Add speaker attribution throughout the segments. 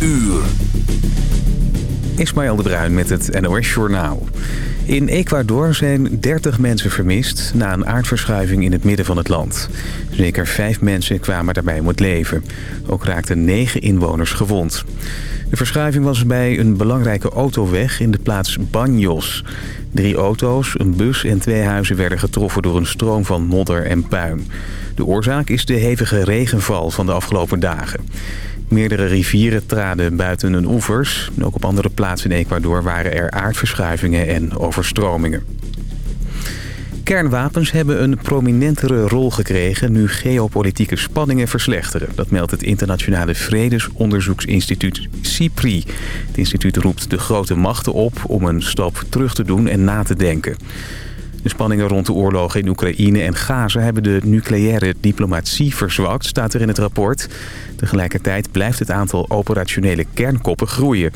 Speaker 1: uur.
Speaker 2: Ismaël de Bruin met het NOS Journaal. In Ecuador zijn 30 mensen vermist na een aardverschuiving in het midden van het land. Zeker vijf mensen kwamen daarbij om het leven. Ook raakten negen inwoners gewond. De verschuiving was bij een belangrijke autoweg in de plaats Banjos. Drie auto's, een bus en twee huizen werden getroffen door een stroom van modder en puin. De oorzaak is de hevige regenval van de afgelopen dagen. Meerdere rivieren traden buiten hun oevers. Ook op andere plaatsen in Ecuador waren er aardverschuivingen en overstromingen. Kernwapens hebben een prominentere rol gekregen nu geopolitieke spanningen verslechteren. Dat meldt het internationale vredesonderzoeksinstituut CIPRI. Het instituut roept de grote machten op om een stap terug te doen en na te denken. De spanningen rond de oorlogen in Oekraïne en Gaza hebben de nucleaire diplomatie verzwakt, staat er in het rapport. Tegelijkertijd blijft het aantal operationele kernkoppen groeien.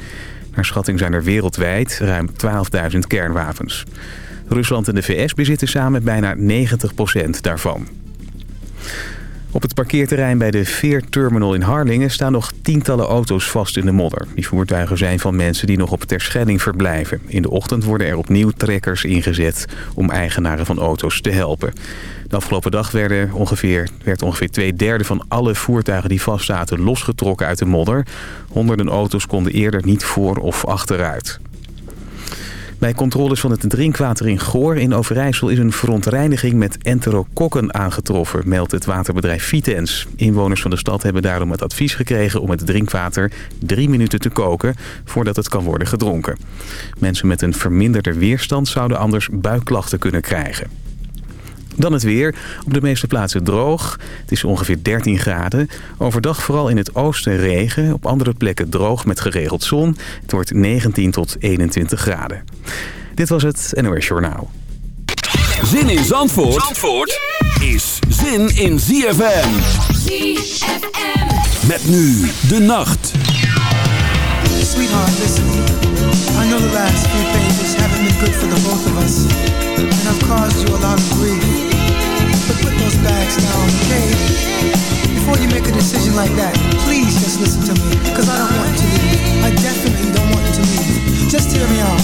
Speaker 2: Naar schatting zijn er wereldwijd ruim 12.000 kernwapens. Rusland en de VS bezitten samen bijna 90% daarvan. Op het parkeerterrein bij de Veerterminal in Harlingen staan nog tientallen auto's vast in de modder. Die voertuigen zijn van mensen die nog op Terschelling verblijven. In de ochtend worden er opnieuw trekkers ingezet om eigenaren van auto's te helpen. De afgelopen dag werden ongeveer, werd ongeveer twee derde van alle voertuigen die vastzaten losgetrokken uit de modder. Honderden auto's konden eerder niet voor of achteruit. Bij controles van het drinkwater in Goor in Overijssel is een verontreiniging met enterokokken aangetroffen, meldt het waterbedrijf Vitens. Inwoners van de stad hebben daarom het advies gekregen om het drinkwater drie minuten te koken voordat het kan worden gedronken. Mensen met een verminderde weerstand zouden anders buikklachten kunnen krijgen. Dan het weer. Op de meeste plaatsen droog. Het is ongeveer 13 graden. Overdag vooral in het oosten regen. Op andere plekken droog met geregeld zon. Het wordt 19 tot 21 graden. Dit was het NOS Journaal.
Speaker 1: Zin in Zandvoort, Zandvoort is zin in ZFM. ZFM. Met nu de nacht.
Speaker 3: Sweetheart, listen. I know the last few pages haven't been good for the both of us. And I've caused you a lot of grief. Bags down, okay? Before you make a decision like that, please just listen to me. Cause I don't want you to leave. I definitely don't want you to leave. Just hear me out.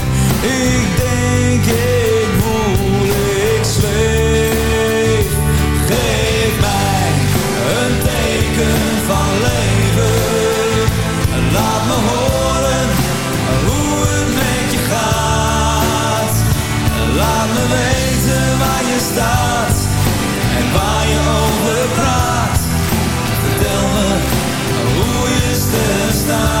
Speaker 4: ik denk ik voel, ik zweef. Geef mij een teken van leven, laat me horen hoe het met je gaat. Laat me weten waar je staat en waar je over praat. Vertel me hoe je sterren staan.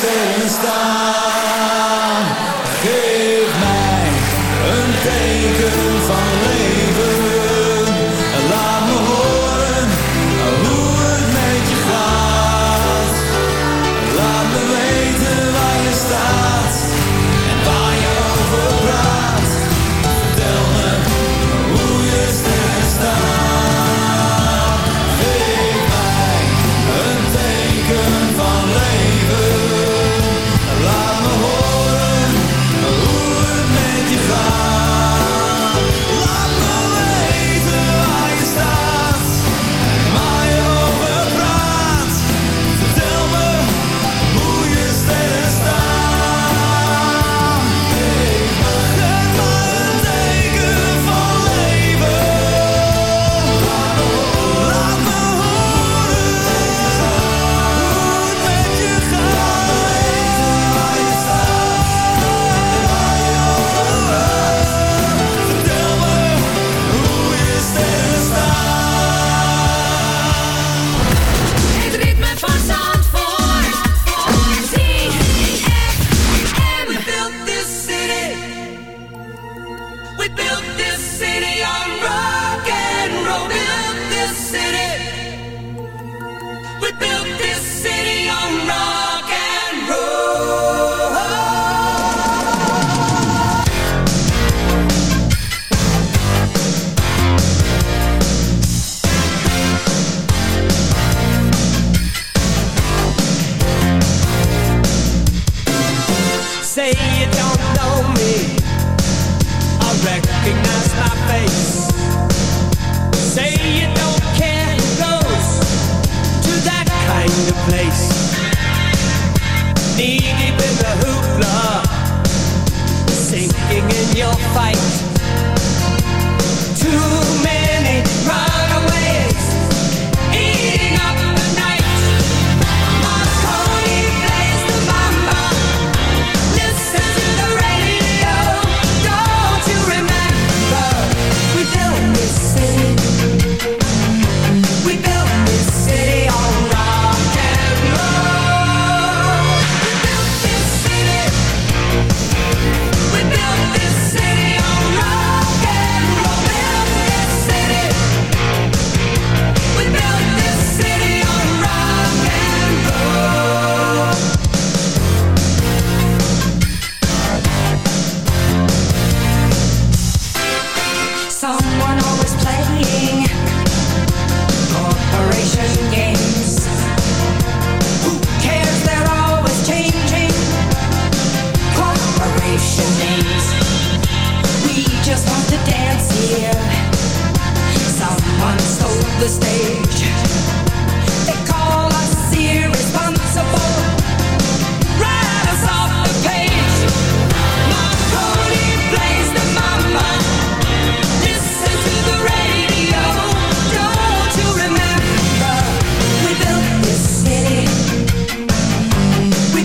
Speaker 4: hoe je sterren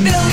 Speaker 5: No.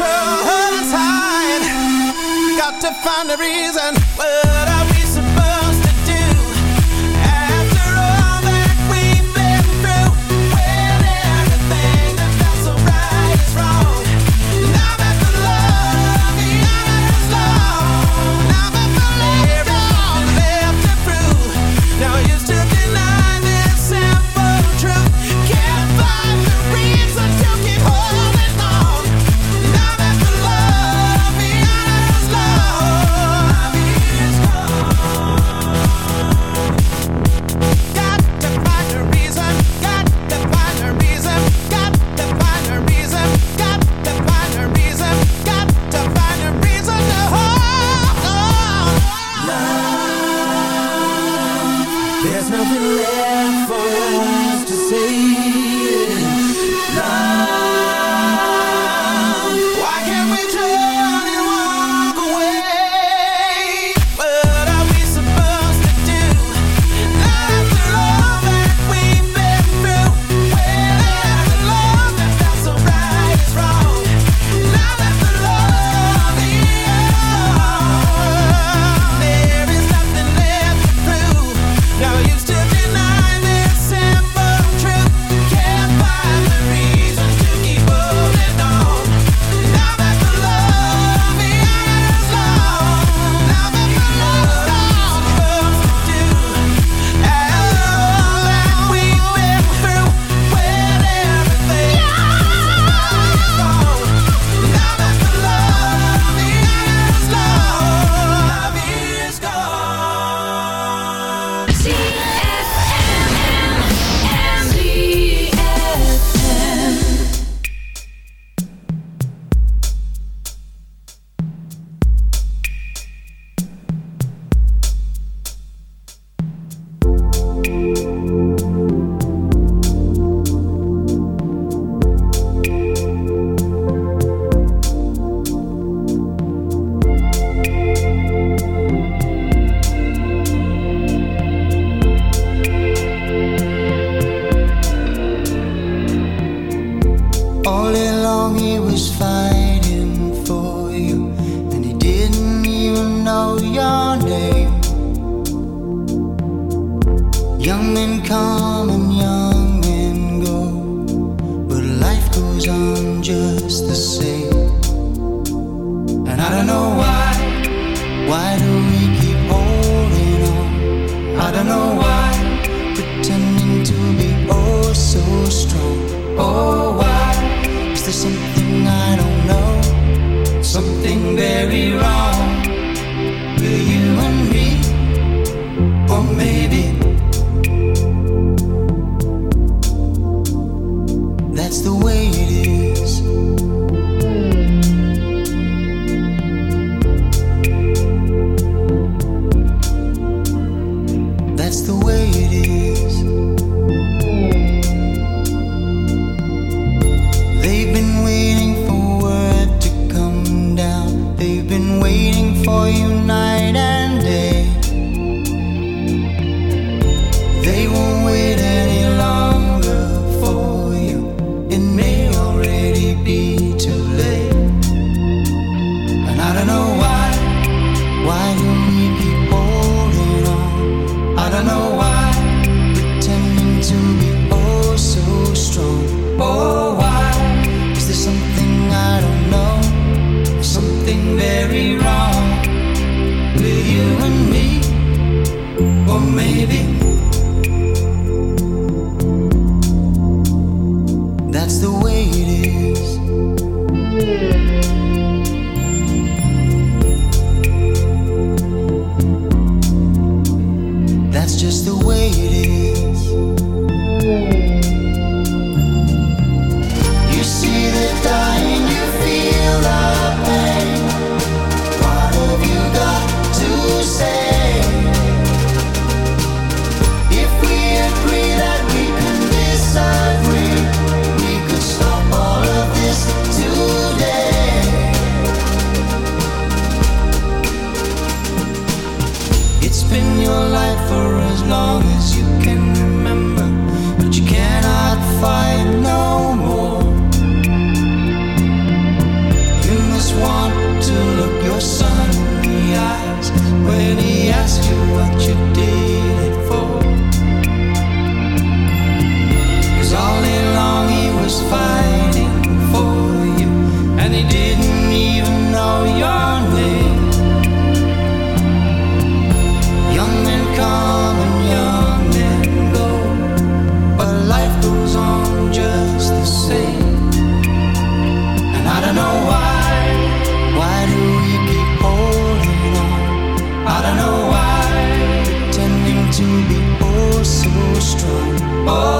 Speaker 6: so.
Speaker 7: Got to find a reason.
Speaker 5: For you so strong. Oh,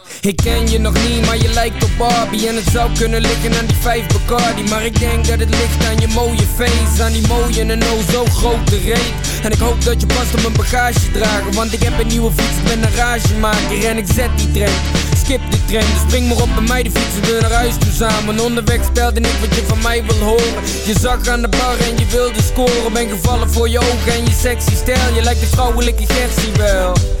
Speaker 8: ik ken je nog niet, maar je lijkt op Barbie. En het zou kunnen liggen aan die vijf Bacardi. Maar ik denk dat het ligt aan je mooie face Aan die mooie en oh zo grote reet. En ik hoop dat je past op mijn bagage dragen Want ik heb een nieuwe fiets, ik ben een ragemaker. En ik zet die trein skip die trein. Dus spring maar op bij mij, de fietsen we naar huis toe samen. Onderweg stelde ik wat je van mij wil horen. Je zag aan de bar en je wilde scoren. Ben gevallen voor je ogen en je sexy stijl. Je lijkt de vrouwelijke Gertie wel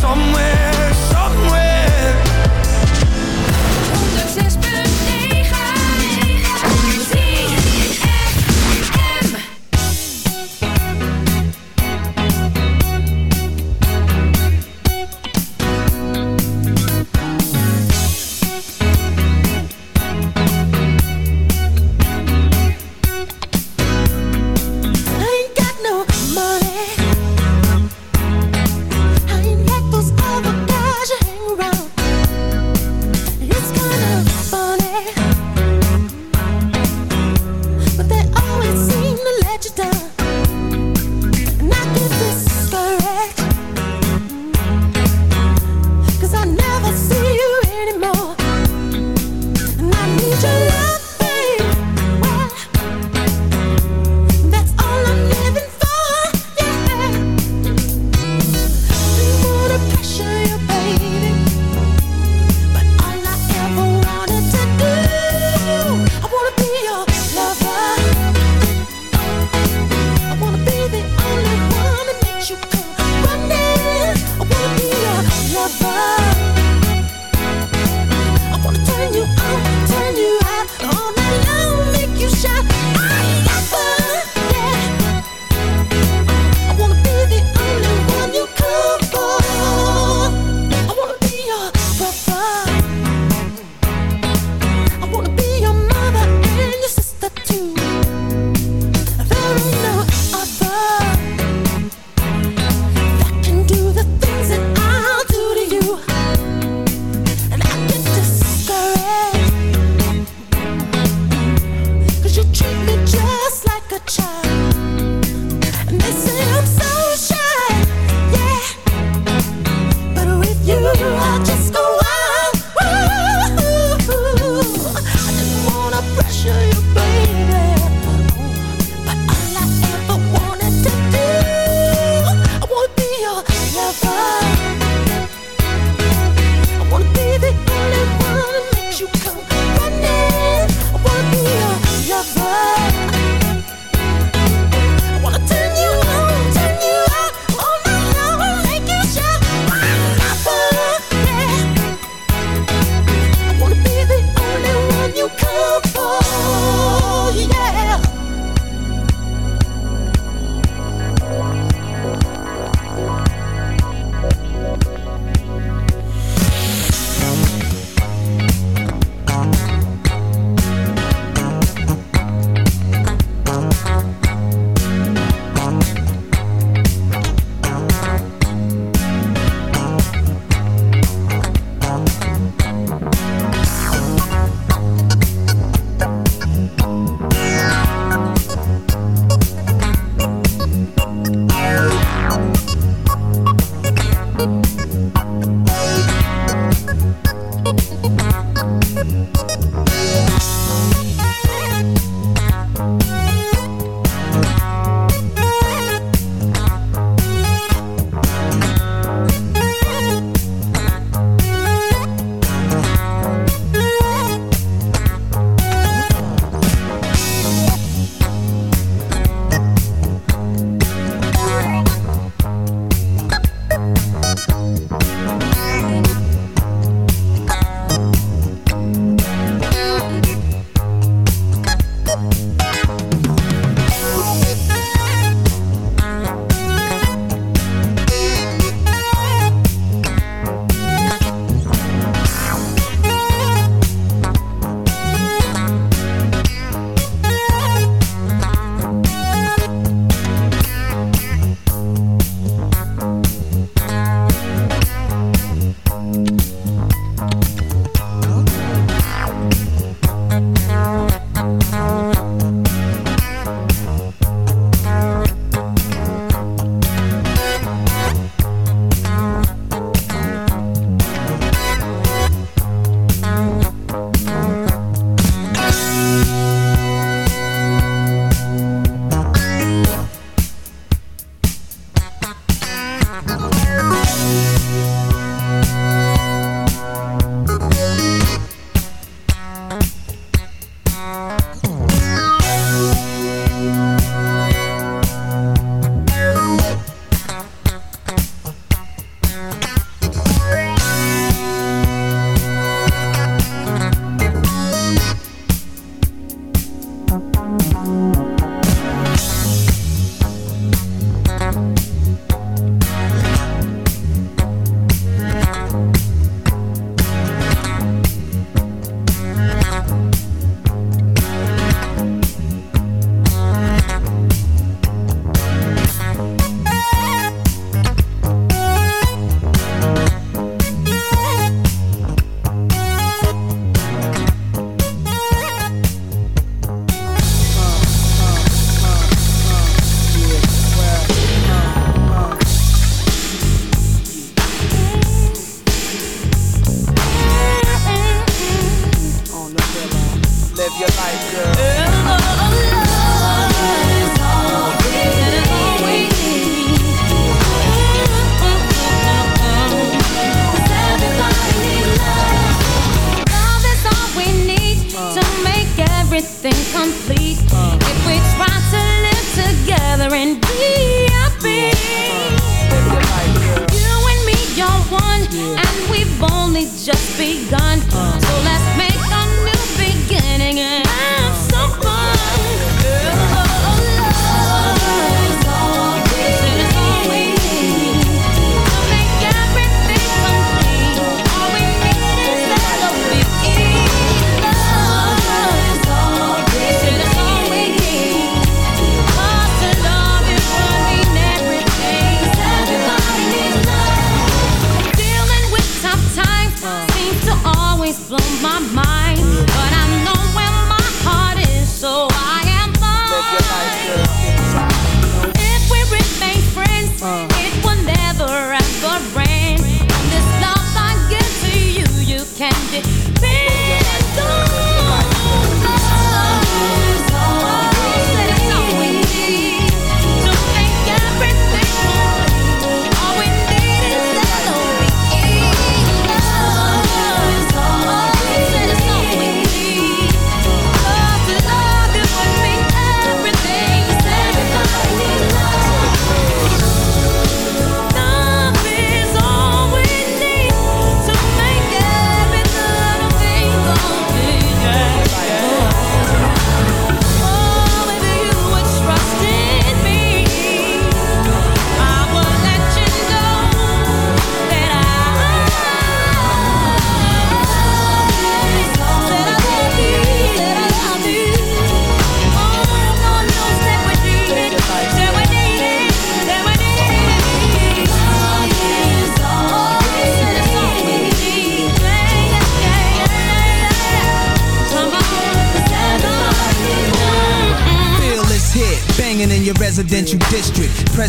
Speaker 7: Somewhere.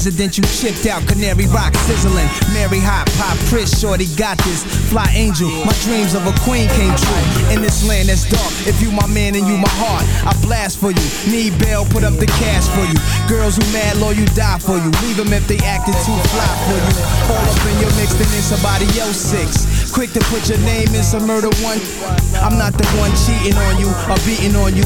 Speaker 9: District. Presidential chipped out, Canary Rock sizzling. Mary Hot, Pop, Chris, Shorty got this. Fly Angel, my dreams of a queen came true. In this land that's dark, if you my man and you my heart, I blast for you. Need bail, put up the cash for you. Girls who mad, low, you die for you. Leave them if they acted too fly for you. All up in your mix, then somebody else six. Quick to put your name in some murder one. I'm not the one cheating on you or beating on you.